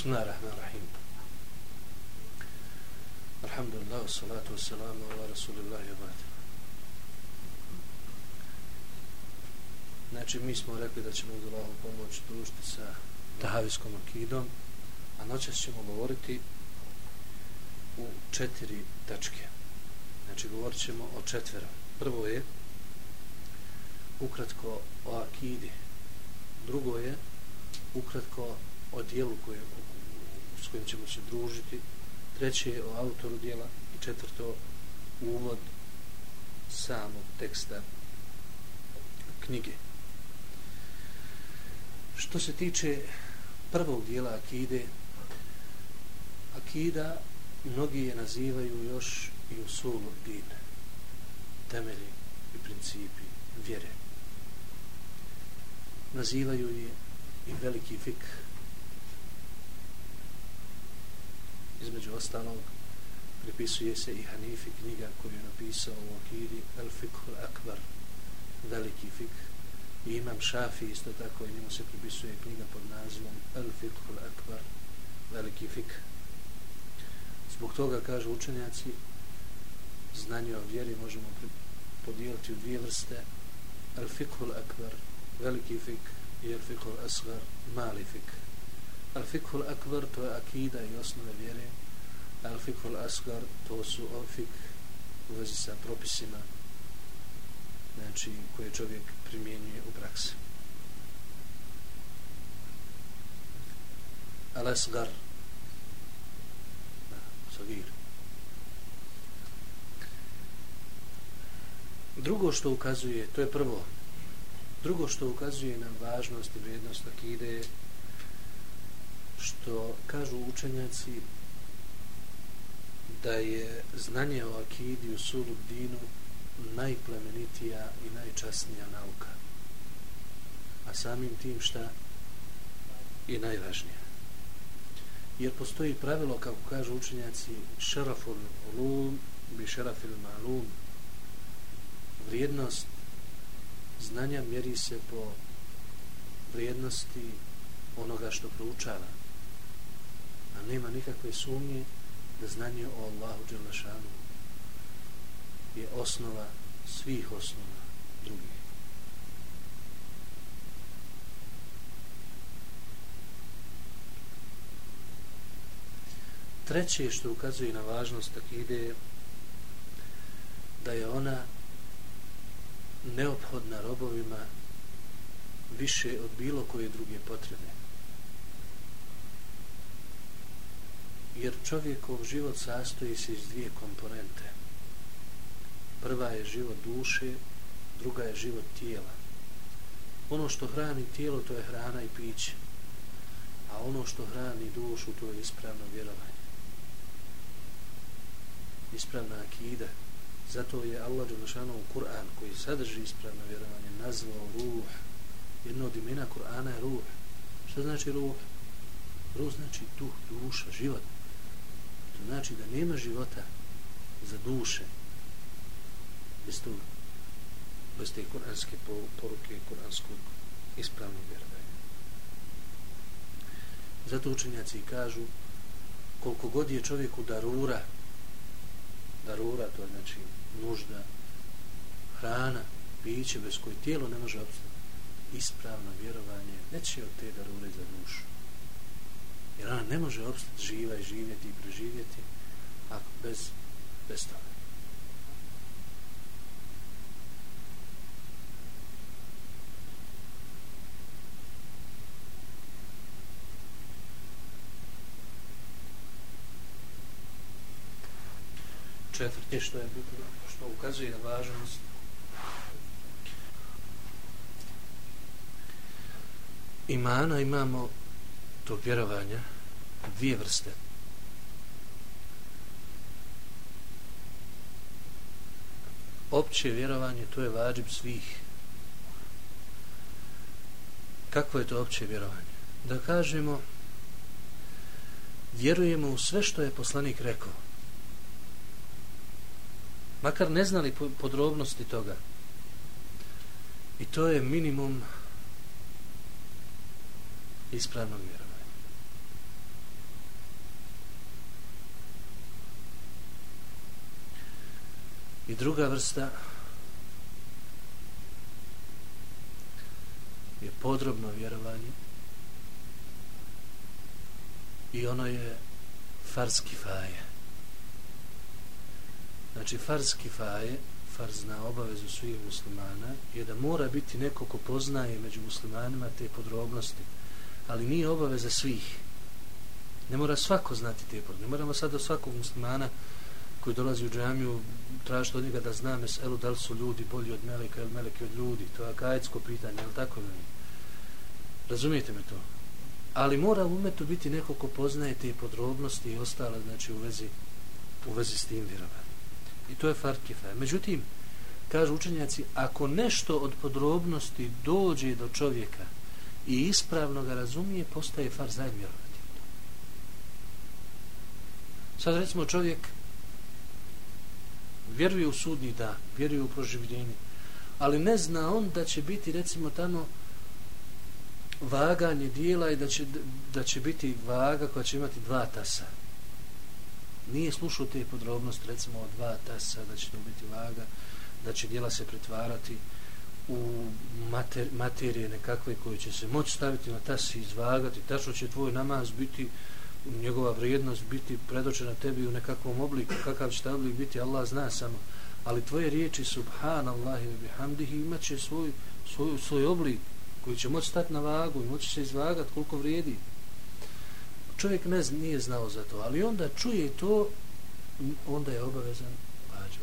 Bismillahirrahmanirrahim. Alhamdulillah, salatu wassalamu ala rasulillahi wa ba'd. Znači, mi smo rekli da ćemo uz Allahom pomoć družiti sa tahavijskom akidom, a noćas ćemo govoriti u četiri tačke. Znači, govorit ćemo o četvera. Prvo je ukratko o akidi. Drugo je ukratko o dijelu koje, s kojim ćemo se družiti. Treće je o autoru dijela i četvrto uvod samog teksta knjige. Što se tiče prvog dijela akide, akida mnogi je nazivaju još i usulu dine, temelji i principi vjere. Nazivaju je i veliki fik. Između ostalog, pripisuje se i Hanifi knjiga koju je napisao u Akiri El Fikhul Akbar, veliki fik. I imam Šafi isto tako i njemu se pripisuje knjiga pod nazivom El Fikhul Akbar, veliki fik. Zbog toga, kažu učenjaci, znanje o vjeri možemo podijeliti u dvije vrste. El Fikhul Akbar, veliki fik, i El Fikhul Asgar, mali fik. El Fikhul Akbar, to je akida i osnove vjere. El Fikhul Asgar, to su o fik u vezi sa propisima znači koje čovjek primjenjuje u praksi. Al Asgar, Sagir. Drugo što ukazuje, to je prvo, drugo što ukazuje na važnost i vrijednost akide što kažu učenjaci da je znanje o akidi u sulu dinu najplemenitija i najčasnija nauka. A samim tim šta je najvažnija jer postoji pravilo, kako kažu učenjaci, šaraful ulum bi šarafil malum. Vrijednost znanja mjeri se po vrijednosti onoga što proučava. A nema nikakve sumnje da znanje o Allahu Đelešanu je osnova svih osnova drugih. treće što ukazuje na važnost akide je da je ona neophodna robovima više od bilo koje druge potrebe. Jer čovjekov život sastoji se iz dvije komponente. Prva je život duše, druga je život tijela. Ono što hrani tijelo, to je hrana i piće. A ono što hrani dušu, to je ispravno vjerovanje ispravna akida. Zato je Allah Đelešanu u Kur'an koji sadrži ispravno vjerovanje nazvao ruh. Jedno od imena Kur'ana je ruh. Što znači ruh? Ruh znači duh, duša, život. To znači da nema života za duše bez tu bez te kuranske poruke kuranskog ispravnog vjerovanja. Zato učenjaci kažu koliko god je čovjeku darura darura, to je znači nužda, hrana, piće bez koje tijelo ne može obstati. Ispravno vjerovanje neće od te darure za dušu. Jer ona ne može obstati živa i živjeti i preživjeti ako bez, bez toga. četvrti što je bitno, što ukazuje na važnost imana imamo to vjerovanja dvije vrste opće vjerovanje to je vađib svih kako je to opće vjerovanje da kažemo vjerujemo u sve što je poslanik rekao makar ne znali podrobnosti toga. I to je minimum ispravnog vjerovanja. I druga vrsta je podrobno vjerovanje i ono je farski faje. Znači, farski faje, farz na obavezu svih muslimana, je da mora biti neko ko poznaje među muslimanima te podrobnosti, ali nije obaveza svih. Ne mora svako znati te podrobnosti. Ne moramo sad do svakog muslimana koji dolazi u džamiju tražiti od njega da zna meselu da li su ljudi bolji od meleka ili meleki od ljudi. To je akajetsko pitanje, je li tako? Razumijete me to? Ali mora u umetu biti neko ko poznaje te podrobnosti i ostale, znači u vezi, u vezi s tim vjerovanjem. I to je farkifa. Međutim, kažu učenjaci, ako nešto od podrobnosti dođe do čovjeka i ispravno ga razumije, postaje far zajedno vjerovati. Sad recimo čovjek vjeruje u sudnji dan, vjeruje u proživljenje, ali ne zna on da će biti recimo tamo vaganje dijela i da će, da će biti vaga koja će imati dva tasa. Nije slušao te podrobnosti, recimo o dva tasa, da će to biti vaga, da će dijela se pretvarati u mater, materije nekakve koje će se moći staviti na tas i izvagati, tačno će tvoj namaz biti njegova vrijednost biti predočena tebi u nekakvom obliku, kakav će ta oblik biti, Allah zna samo. Ali tvoje riječi, subhanallahi wa bihamdihi, imat će svoj, svoj, svoj oblik koji će moći stati na vagu i moći se izvagati koliko vrijedi. Čovjek ne zna, nije znao za to, ali onda čuje to, onda je obavezan vađa.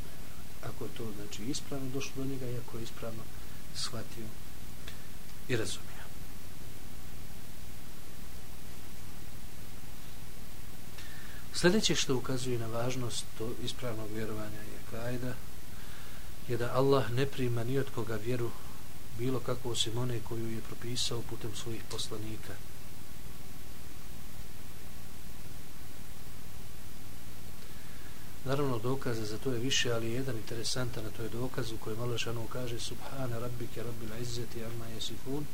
Ako je to znači, ispravno došlo do njega i ako je ispravno shvatio i razumio. Sljedeće što ukazuje na važnost to ispravnog vjerovanja je kajda je da Allah ne prima ni od koga vjeru bilo kako osim one koju je propisao putem svojih poslanika. Naravno dokaza za to je više, ali jedan interesantan a to je dokaz u kojem Allah šanu kaže Subhana rabbike rabbil izzeti amma jesifun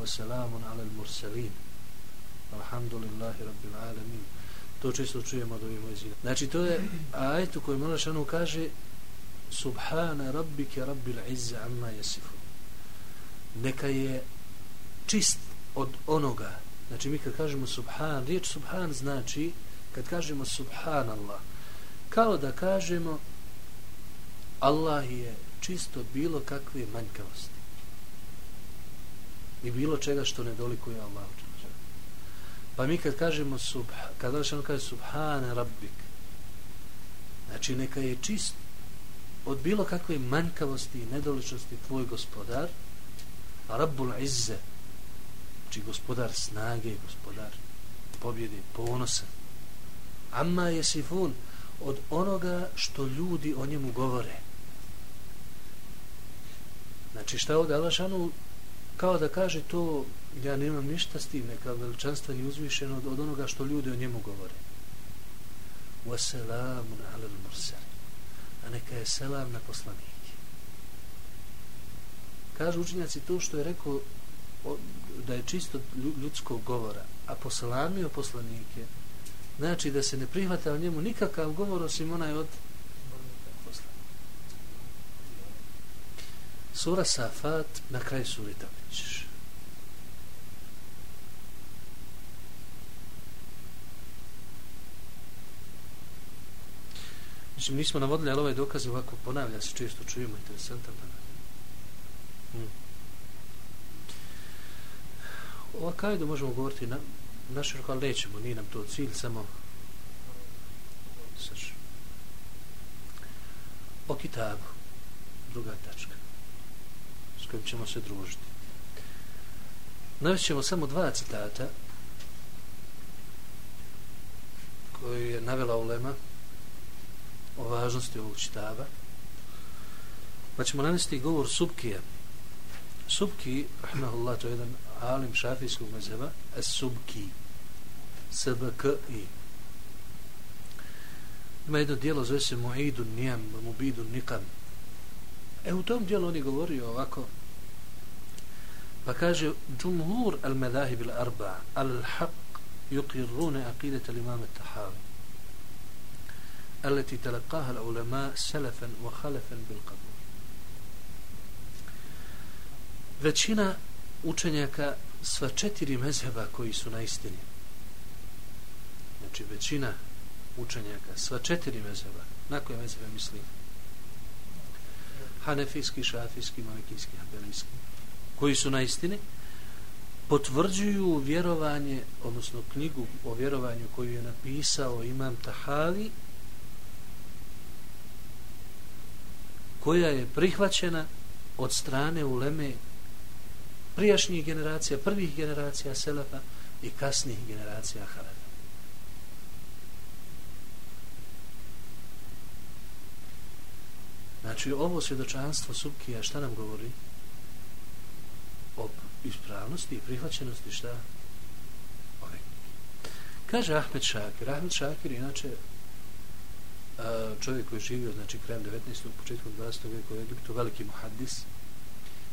wa salamun alal mursalin alhamdulillahi rabbil alamin to često čujemo od ovih mojzina. Znači to je ajet u kojem Allah šanu kaže Subhana rabbike rabbil izze amma jesifu. neka je čist od onoga znači mi kad kažemo subhan riječ subhan znači kad kažemo subhanallah kao da kažemo Allah je čisto bilo kakve manjkavosti i bilo čega što ne dolikuje Allah pa mi kad kažemo subha, kad Allah kaže subhan rabbik. Znači neka je čist od bilo kakve manjkavosti i nedoličnosti tvoj gospodar Rabbul Izze znači gospodar snage gospodar pobjede, ponosa. Amma je sifun od onoga što ljudi o njemu govore. Znači šta je ovdje Alašanu kao da kaže to ja nemam ništa s tim neka veličanstva i uzvišeno od, od onoga što ljudi o njemu govore. Wasalamun ala al-mursali. A neka je selam na poslanike. Kažu učinjaci to što je rekao da je čisto ljudskog govora a poslanio poslanike znači da se ne prihvata o njemu nikakav govor osim onaj od poslanika. Sura Safat na kraju suri Tabić Znači, nismo navodili, ali ovaj dokaz ovako ponavlja se, često čujemo, interesantan danas. Hmm. Ova kajdu možemo govoriti na naširoko, ali nećemo, nije nam to cilj, samo saš. O kitabu, druga tačka, s kojim ćemo se družiti. Navest samo dva citata koji je navela ulema o važnosti ovog čitaba. Pa ćemo nanesti govor Subkije, Subki, rahmahullah, to je jedan alim šafijskog mezeva, es Subki, S-B-K-I. Ima jedno dijelo, zove se Mu'idu Nijam, Mubidu Nikam. E, u tom dijelu oni govori ovako, pa kaže, Džumhur al-medahib al-arba, al-haq, yuqirrune aqidat al-imam al-tahavi. التي تلقاها العلماء سلفا وخلفا بالقبول većina učenjaka sva četiri mezheba koji su na istini znači većina učenjaka sva četiri mezheba na koje mezhebe misli hanefijski, šafijski, malikijski, habelijski koji su na istini potvrđuju vjerovanje odnosno knjigu o vjerovanju koju je napisao imam Tahavi koja je prihvaćena od strane uleme prijašnjih generacija, prvih generacija Selefa i kasnijih generacija Halefa. Znači, ovo svjedočanstvo Subkija šta nam govori? O ispravnosti i prihvaćenosti šta? Ove. Kaže Ahmed Šakir. Ahmed Šakir, inače, čovjek koji je živio, znači, krajem 19. početku 20. vijeka u Egiptu, veliki muhaddis,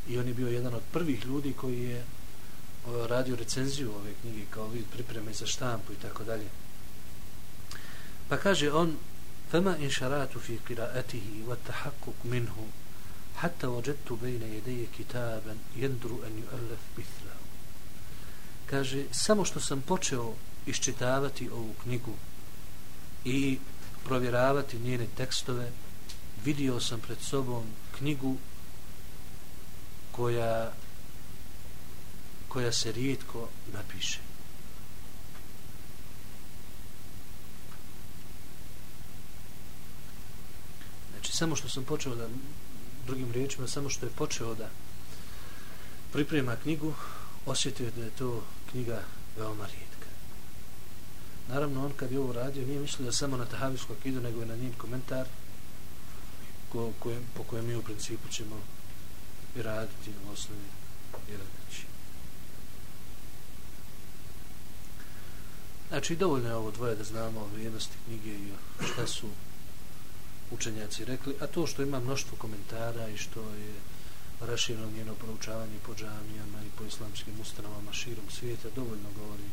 i on je bio jedan od prvih ljudi koji je radio recenziju ove knjige kao vid pripreme za štampu i tako dalje. Pa kaže on فما إن شرعت في قراءته والتحقق منه حتى وجدت بين يدي كتابا يندر أن يؤلف مثله kaže samo što sam počeo iščitavati ovu knjigu i provjeravati njene tekstove. Vidio sam pred sobom knjigu koja koja se rijetko napiše. Znači samo što sam počeo da drugim riječima samo što je počeo da priprema knjigu osjetio da je to knjiga veoma rijetka naravno on kad je ovo radio nije mislio samo na tahavijsku akidu nego i na njen komentar ko, kojem, po kojem mi u principu ćemo i raditi u osnovi i radeći. Znači, dovoljno je ovo dvoje da znamo o vrijednosti knjige i šta su učenjaci rekli, a to što ima mnoštvo komentara i što je raširno njeno proučavanje po džamijama i po islamskim ustanovama širom svijeta, dovoljno govori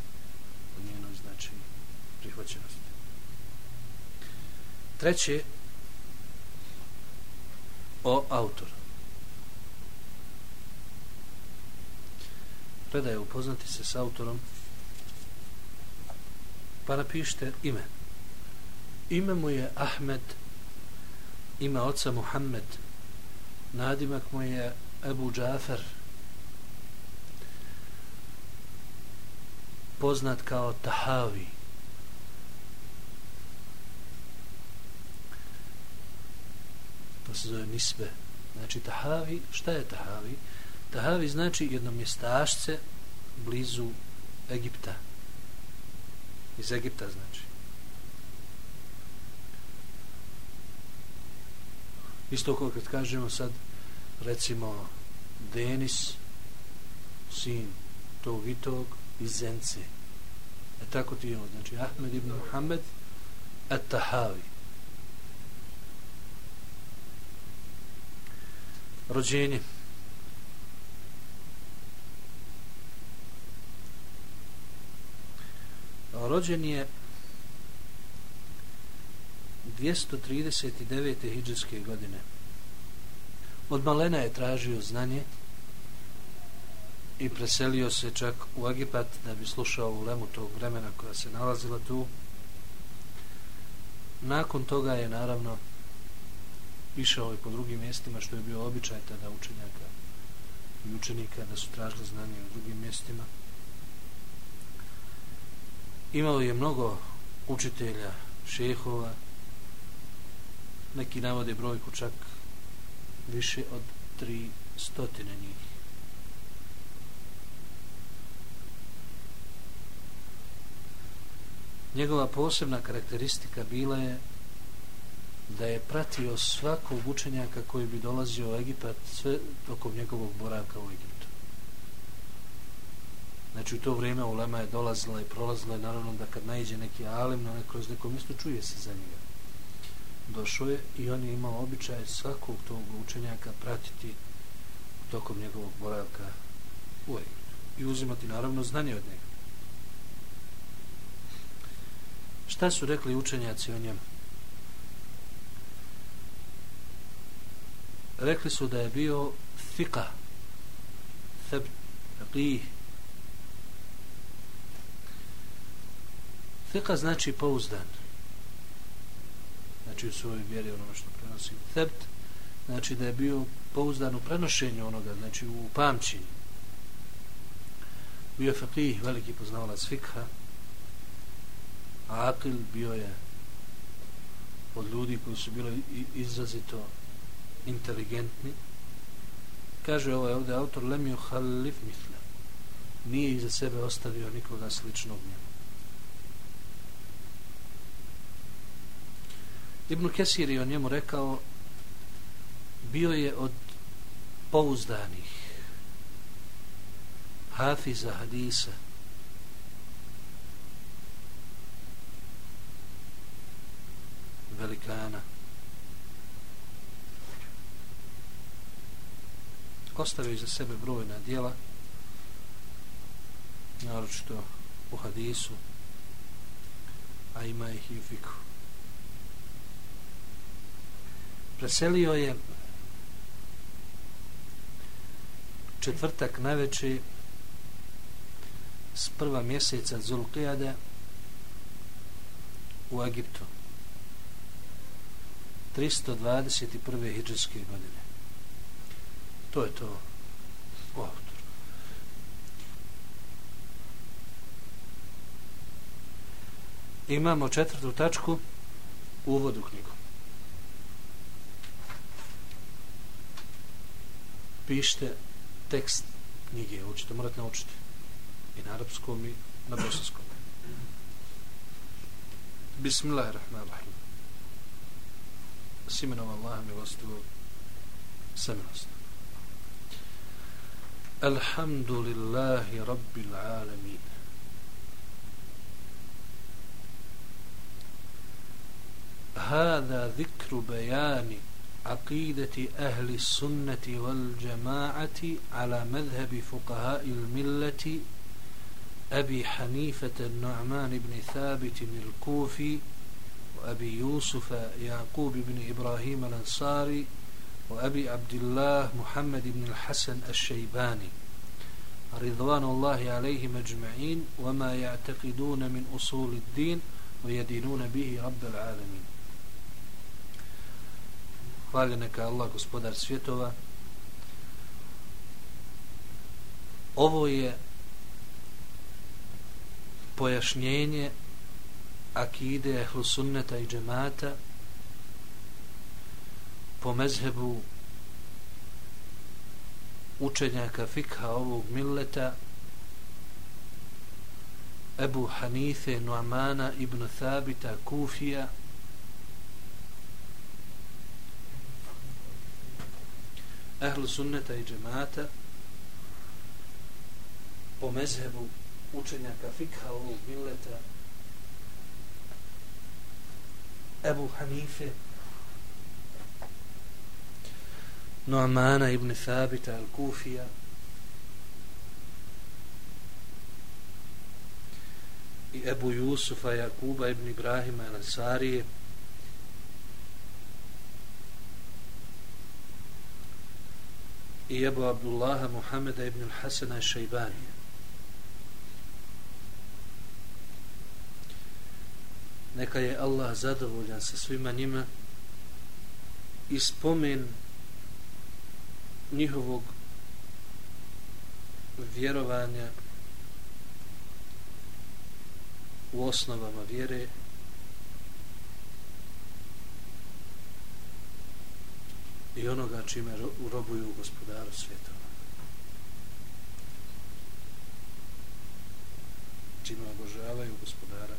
o njenoj znači prihvaćenosti. Treće, o autoru. predaje upoznati se s autorom pa napišite ime ime mu je Ahmed ime oca Muhammed nadimak mu je Ebu Džafer poznat kao Tahavi se zove Nisbe znači Tahavi, šta je Tahavi? Tahavi znači jedno mjestašce blizu Egipta. Iz Egipta znači. Isto kao kad kažemo sad recimo Denis sin tog i tog iz Zence. E tako ti je ovo. Znači Ahmed ibn Muhammed at Tahavi. Rođenje. rođen je 239. hijđarske godine. Od malena je tražio znanje i preselio se čak u Egipat da bi slušao u lemu tog vremena koja se nalazila tu. Nakon toga je naravno išao ovaj i po drugim mjestima što je bio običaj tada učenjaka i učenika da su tražili znanje u drugim mjestima imao je mnogo učitelja, šehova, neki navode brojku čak više od tri stotine njih. Njegova posebna karakteristika bila je da je pratio svakog učenjaka koji bi dolazio u Egipat sve tokom njegovog boravka u Egiptu. Znači u to vrijeme ulema je dolazila i prolazila i naravno da kad najđe neki alim na kroz neko mjesto čuje se za njega. Došao je i on je imao običaj svakog tog učenjaka pratiti tokom njegovog boravka u Egiptu. I uzimati naravno znanje od njega. Šta su rekli učenjaci o njemu? Rekli su da je bio fika thebt faqih. Fika znači pouzdan. Znači u svojoj vjeri ono što prenosi. Thebt znači da je bio pouzdan u prenošenju onoga znači u pamćenju. Bio je faqih veliki poznavalac fikha a Akil bio je od ljudi koji su bili izrazito inteligentni. Kaže ovaj ovdje autor lemio halif misle nije iza sebe ostavio nikoga sličnog njemu. Ibn Kesir je o njemu rekao bio je od pouzdanih hafiza hadisa. Velikana. Ostavio iza sebe brojna dijela naročito u hadisu a ima ih i u fiku preselio je četvrtak najveći s prva mjeseca Zulqijade u Egiptu 321. hijđarske godine to je to Autor. imamo četvrtu tačku u uvodu knjigu pišite tekst knjige učite, morate naučiti i na arapskom i na bosanskom. Bismillahirrahmanirrahim. S imenom Allaha milostivu samilost. Alhamdulillahi rabbil alamin. هذا ذكر بيان عقيدة أهل السنة والجماعة على مذهب فقهاء الملة أبي حنيفة النعمان بن ثابت الكوفي وأبي يوسف يعقوب بن إبراهيم الأنصاري وأبي عبد الله محمد بن الحسن الشيباني رضوان الله عليهم أجمعين وما يعتقدون من أصول الدين ويدينون به رب العالمين Hvala neka Allah, gospodar svjetova. Ovo je pojašnjenje akide ehlu sunneta i džemata po mezhebu učenjaka fikha ovog milleta Ebu Hanife Nu'mana ibn Thabita Kufija ehlu sunneta i džemata po mezhebu učenjaka fikha ovog milleta Ebu Hanife Noamana ibn Thabita al-Kufija. I Ebu Jusufa Jakuba ibn Ibrahima al-Sarije i Ebu Abdullaha Muhammeda ibn Hasana al-Shajbanija neka je Allah zadovoljan sa svima njima i spomen njihovog vjerovanja u osnovama vjere i onoga čime urobuju gospodaru svjetova. Čime obožavaju gospodara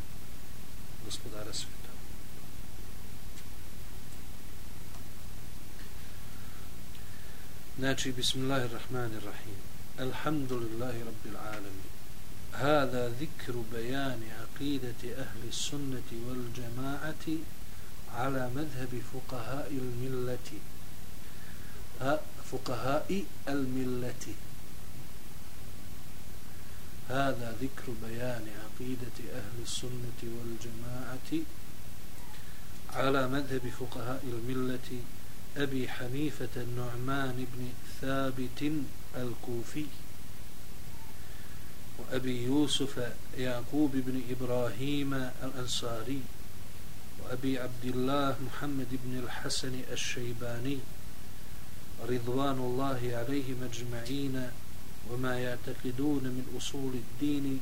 gospodara svjetova. Znači, bismillahirrahmanirrahim. Alhamdulillahi rabbil alamin. هذا ذكر بيان عقيدة أهل السنة والجماعة على مذهب فقهاء الملة فقهاء الملة هذا ذكر بيان عقيدة أهل السنة والجماعة على مذهب فقهاء الملة أبي حنيفة النعمان بن ثابت الكوفي وأبي يوسف يعقوب بن إبراهيم الأنصاري وأبي عبد الله محمد بن الحسن الشيباني رضوان الله عليهم أجمعين وما يعتقدون من أصول الدين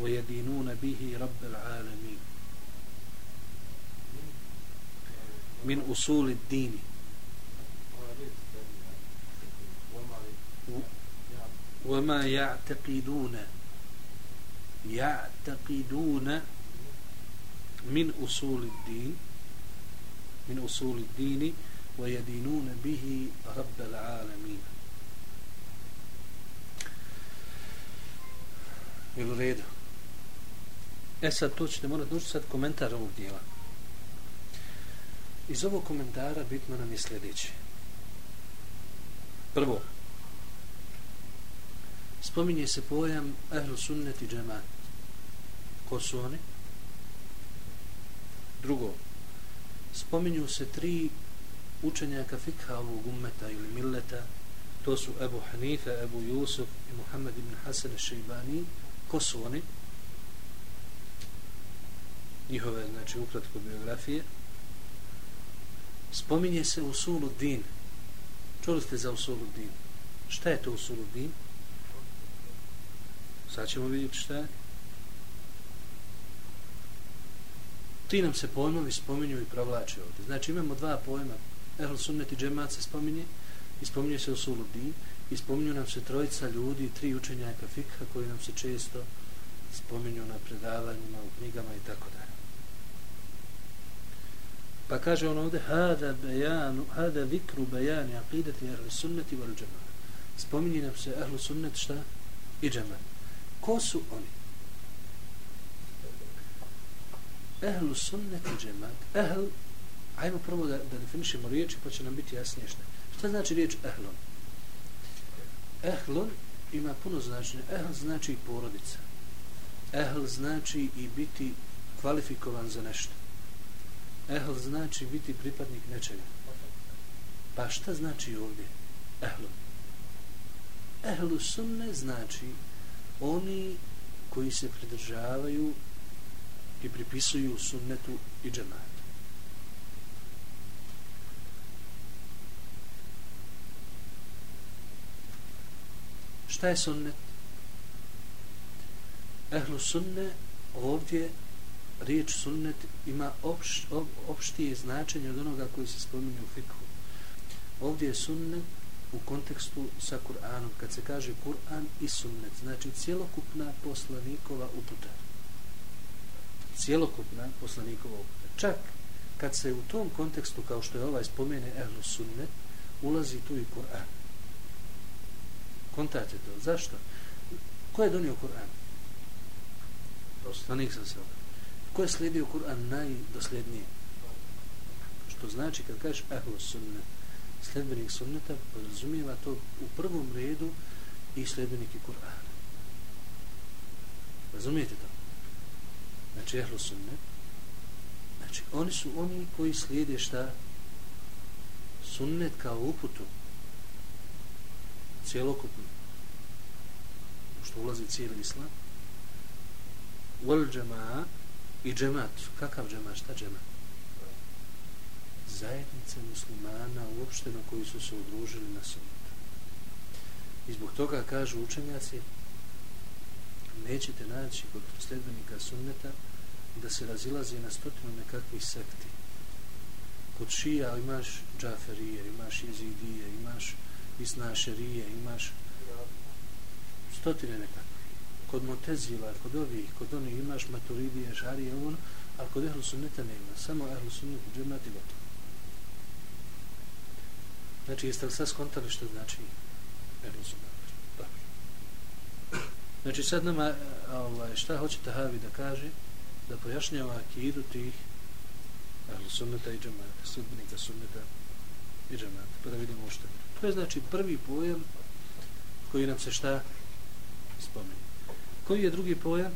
ويدينون به رب العالمين. من أصول الدين. وما يعتقدون يعتقدون من أصول الدين من أصول الدين ويدينون به رب العالمين Jel u redu? E sad, to ćete morati nući sad komentar ovog dijela. Iz ovog komentara bitno nam je sljedeće. Prvo, spominje se pojam ehlu sunnet i džemat. Ko su oni? Drugo, spominju se tri učenjaka fikha ovog ummeta ili milleta, to su Ebu Hanife, Ebu Jusuf i Muhammed ibn Hasan al-Shaybani. Ko su oni? Njihove, znači, ukratko biografije. Spominje se Usulu din. Čuli ste za usulu din? Šta je to usulu din? Sad ćemo vidjeti šta je. Ti nam se pojmovi spominju i provlače ovdje. Znači imamo dva pojma. Ehl sunnet i džemat se spominje i spominje se usuludin i spominju nam se trojica ljudi, tri učenjaka fikha koji nam se često spominju na predavanjima, u knjigama i tako dalje. Pa kaže on ovdje hada bejanu, hada vikru bejani aqidati ahli sunneti wal džemat. Spominje nam se ahlu sunnet šta? I džemat. Ko su oni? Ehlu sunnet i džemat. Ehl, ajmo prvo da, da definišemo riječi pa će nam biti jasnije šta. Šta znači riječ ehlon? Ehlon ima puno značenja. Ehl znači porodica. Ehl znači i biti kvalifikovan za nešto. Ehl znači biti pripadnik nečega. Pa šta znači ovdje? Ehlon. Ehlu sunne znači oni koji se pridržavaju i pripisuju sunnetu i džematu. Šta je sunnet? Ehlu sunne ovdje riječ sunnet ima opš, op, opštije značenje od onoga koji se spominje u fikhu. Ovdje je sunnet u kontekstu sa Kur'anom, kad se kaže Kur'an i sunnet, znači cjelokupna poslanikova uputa. Cjelokupna poslanikova uputa. Čak kad se u tom kontekstu, kao što je ovaj spomene Ehlu sunnet, ulazi tu i Kur'an. Kontate to. Zašto? Ko je donio Kur'an? Poslanik sam se Ko je slijedio Kur'an najdosljednije? Što znači kad kažeš Ehlu sunnet, sljedbenik sunneta podrazumijeva to u prvom redu i sljedbenike Kur'ana. Razumijete to? Znači, ehlu sunnet. Znači, oni su oni koji slijede šta? Sunnet kao uputu. U Što ulazi cijeli islam. Wal džema i džemat. Kakav džemat? Šta džemat? Zajednice muslimana uopšteno koji su se udružili na sunnetu. I zbog toga kažu učenjaci nećete naći kod sledbenika sunneta da se razilazi na stotinu nekakvih sekti. Kod šija imaš džaferije, imaš jezidije, imaš isnašerije, imaš stotine nekakvih. Kod motezila, kod ovih, kod onih imaš maturidije, žarije, ono, a kod ehlu sunneta nema. Samo ehlu sunneta džemati gotovo. Znači, jeste li sad skontali što znači Erlusu Dobro. Znači, sad nama, ovaj, šta hoće Tahavi da kaže, da pojašnjava akidu tih Erlu Sunneta i džemata, sudbenika Sunneta i džemata, pa da vidimo što je. To je znači prvi pojam koji nam se šta spomeni. Koji je drugi pojam?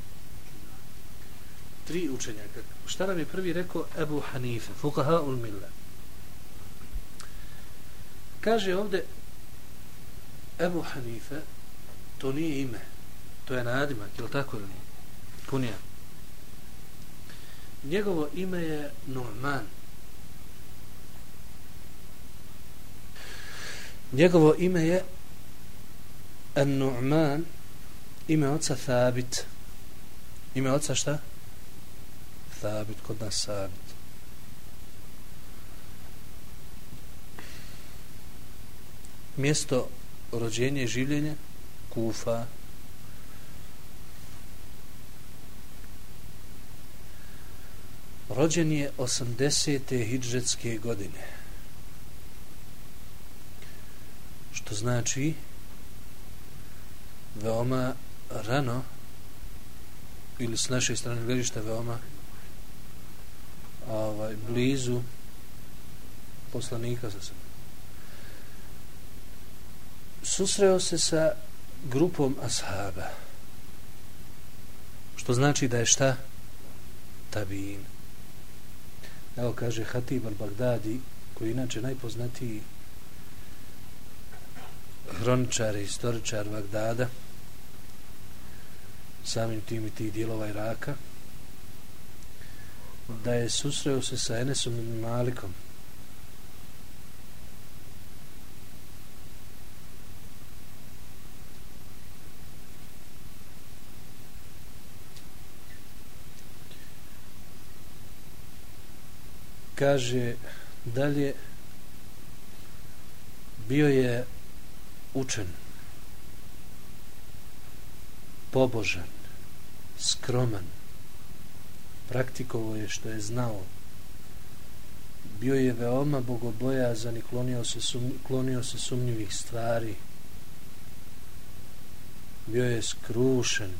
Tri učenjaka. Šta nam je prvi rekao? Ebu Hanife, fukaha ul millet. Kaže ovde Ebu Hanife, to nije ime, to je nadimak, je li tako ili nije? Punija. Njegovo ime je Nu'man. Njegovo ime je An-Nu'man, ime oca Thabit. Ime oca šta? Thabit, kod nas Thabit. Mjesto rođenja i življenja Kufa. Rođen je 80. hidžetske godine. Što znači veoma rano ili s naše strane gledišta veoma ovaj, blizu poslanika sa sebe. Susreo se sa grupom ashaba. Što znači da je šta? Tabin. Evo kaže Hatib al-Baghdadi, koji je inače najpoznatiji hroničar i istoričar Bagdada, samim tim i tih dijelova Iraka, da je susreo se sa Enesom i Malikom. Kaže dalje bio je učen pobožan skroman praktikovo je što je znao. Bio je veoma bogobojazan i klonio se, sum, klonio se sumnjivih stvari. Bio je skrušen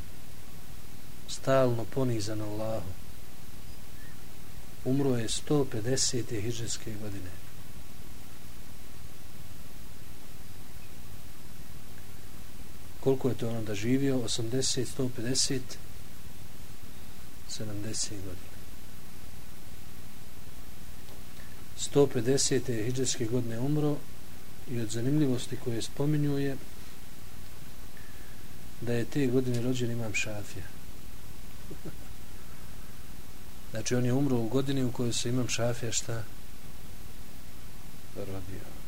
stalno ponizan Allahu umro je 150. hiđarske godine koliko je to ono da živio 80, 150 70 godina 150. hijđarske godine umro i od zanimljivosti koje spominjuje da je te godine rođen imam šafija znači on je umro u godini u kojoj se imam šafija šta rodio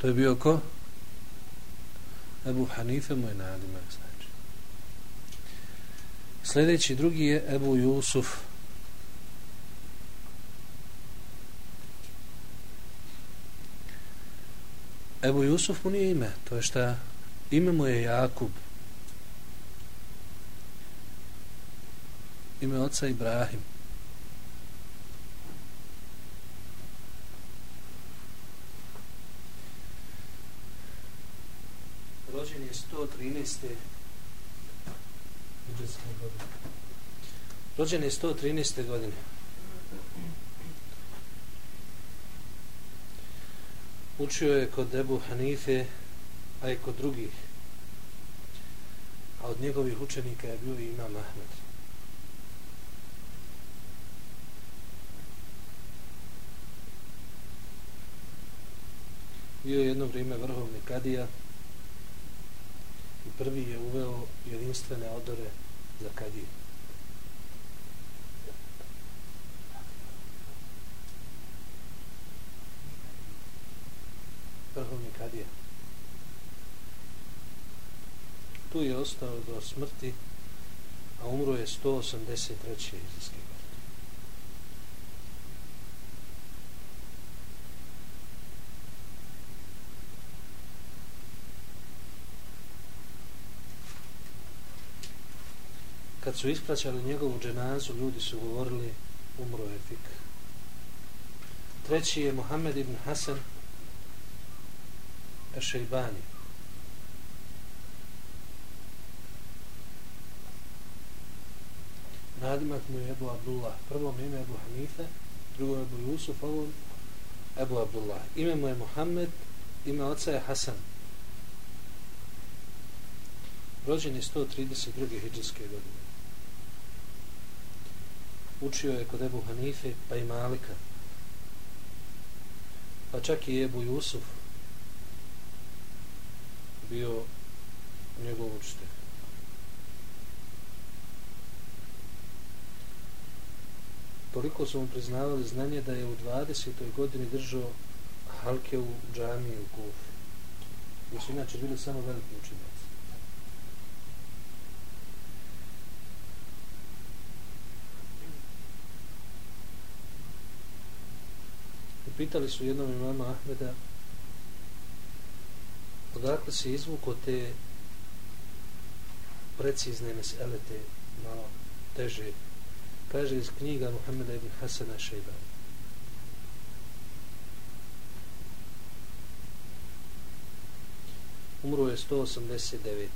To je bio ko? Ebu Hanife moj nadimak znači. Sljedeći drugi je Ebu Jusuf. Ebu Jusuf mu nije ime, to je šta ime mu je Jakub. Ime oca Ibrahim. rođen je 113. Rođen je 113. godine. Učio je kod Ebu Hanife, a i kod drugih. A od njegovih učenika je bio i Imam Ahmed. Bio je jedno vrijeme vrhovni kadija, i prvi je uveo jedinstvene odore za kadiju. Vrhovni kadija. Tu je ostao do smrti, a umro je 183. izraske kad su ispraćali njegovu dženazu, ljudi su govorili, umro je fik. Treći je Mohamed ibn Hasan Ešejbani. Nadimak mu je Ebu Abdullah. Prvo ime Ebu Hanife, drugo Ebu Jusuf, ovo Ebu Abdullah. Ime mu je Mohamed, ime oca je Hasan. Rođen je 132. hijđarske godine. učio je kod Ebu Hanife pa i Malika pa čak i Ebu Jusuf bio njegov učitelj toliko su mu priznavali znanje da je u 20. godini držao halke u džamiji u Kufu. Gdje su inače bili samo veliki učenjaci. Pitali su jednom imama Ahmeda odakle se izvuko te precizne mesele, te malo teže kaže iz knjiga Muhammeda ibn Hasana Šeibana. Umro je 189.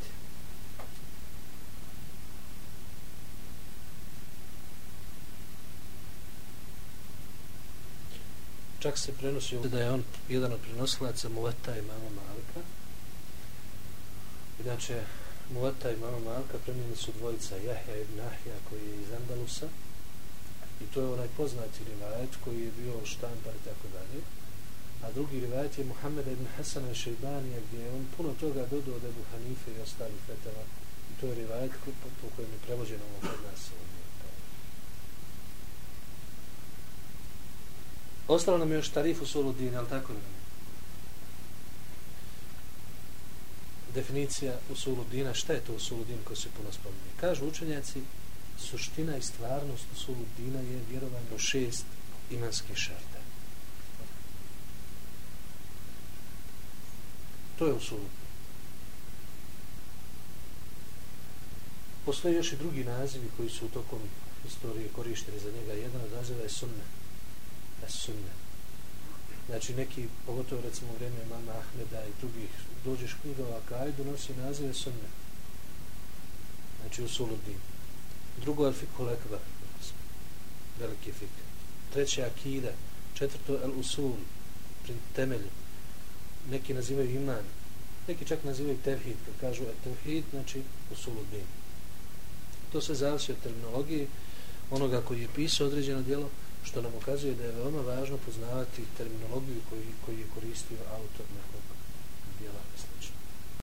Čak se prenosi da je on jedan od prenosilaca Muvata imama Malika. Inače, Muvata i mama Malka premijeni su dvojica Jahja ibn Ahja koji je iz Andalusa. I to je onaj poznati rivajet koji je bio štampar i tako dalje. A drugi rivajet je Muhammed ibn Hasan i Šeibanija gdje je on puno toga dodao od Ebu Hanife i ostalih fetava. I to je rivajet po, po kojem je prevođeno ovo kod nas Ostalo nam je još tarifu u ali tako? ne? Definicija usuludina, šta je to usuludin koji se puno spominje? Kažu učenjaci, suština i stvarnost usulu dina je vjerovanje u šest imanskih šarta. To je usulu. Postoje još i drugi nazivi koji su u tokom istorije korišteni za njega. Jedan od naziva je sunne. Je sunne. Znači neki, pogotovo recimo u vreme mama Ahmeda i drugih, dođeš knjiga o Akajdu, nosi nazive sunne. Znači u dina drugo je fikhu lekbar veliki fik treće akida četvrto al usul prin temelj neki nazivaju iman. Neki čak nazivaju tevhid. Kad kažu e, tevhid znači usul to se zavisi od terminologije onoga koji je pisao određeno djelo što nam ukazuje da je veoma važno poznavati terminologiju koji, koji je koristio autor nekog djela i slično.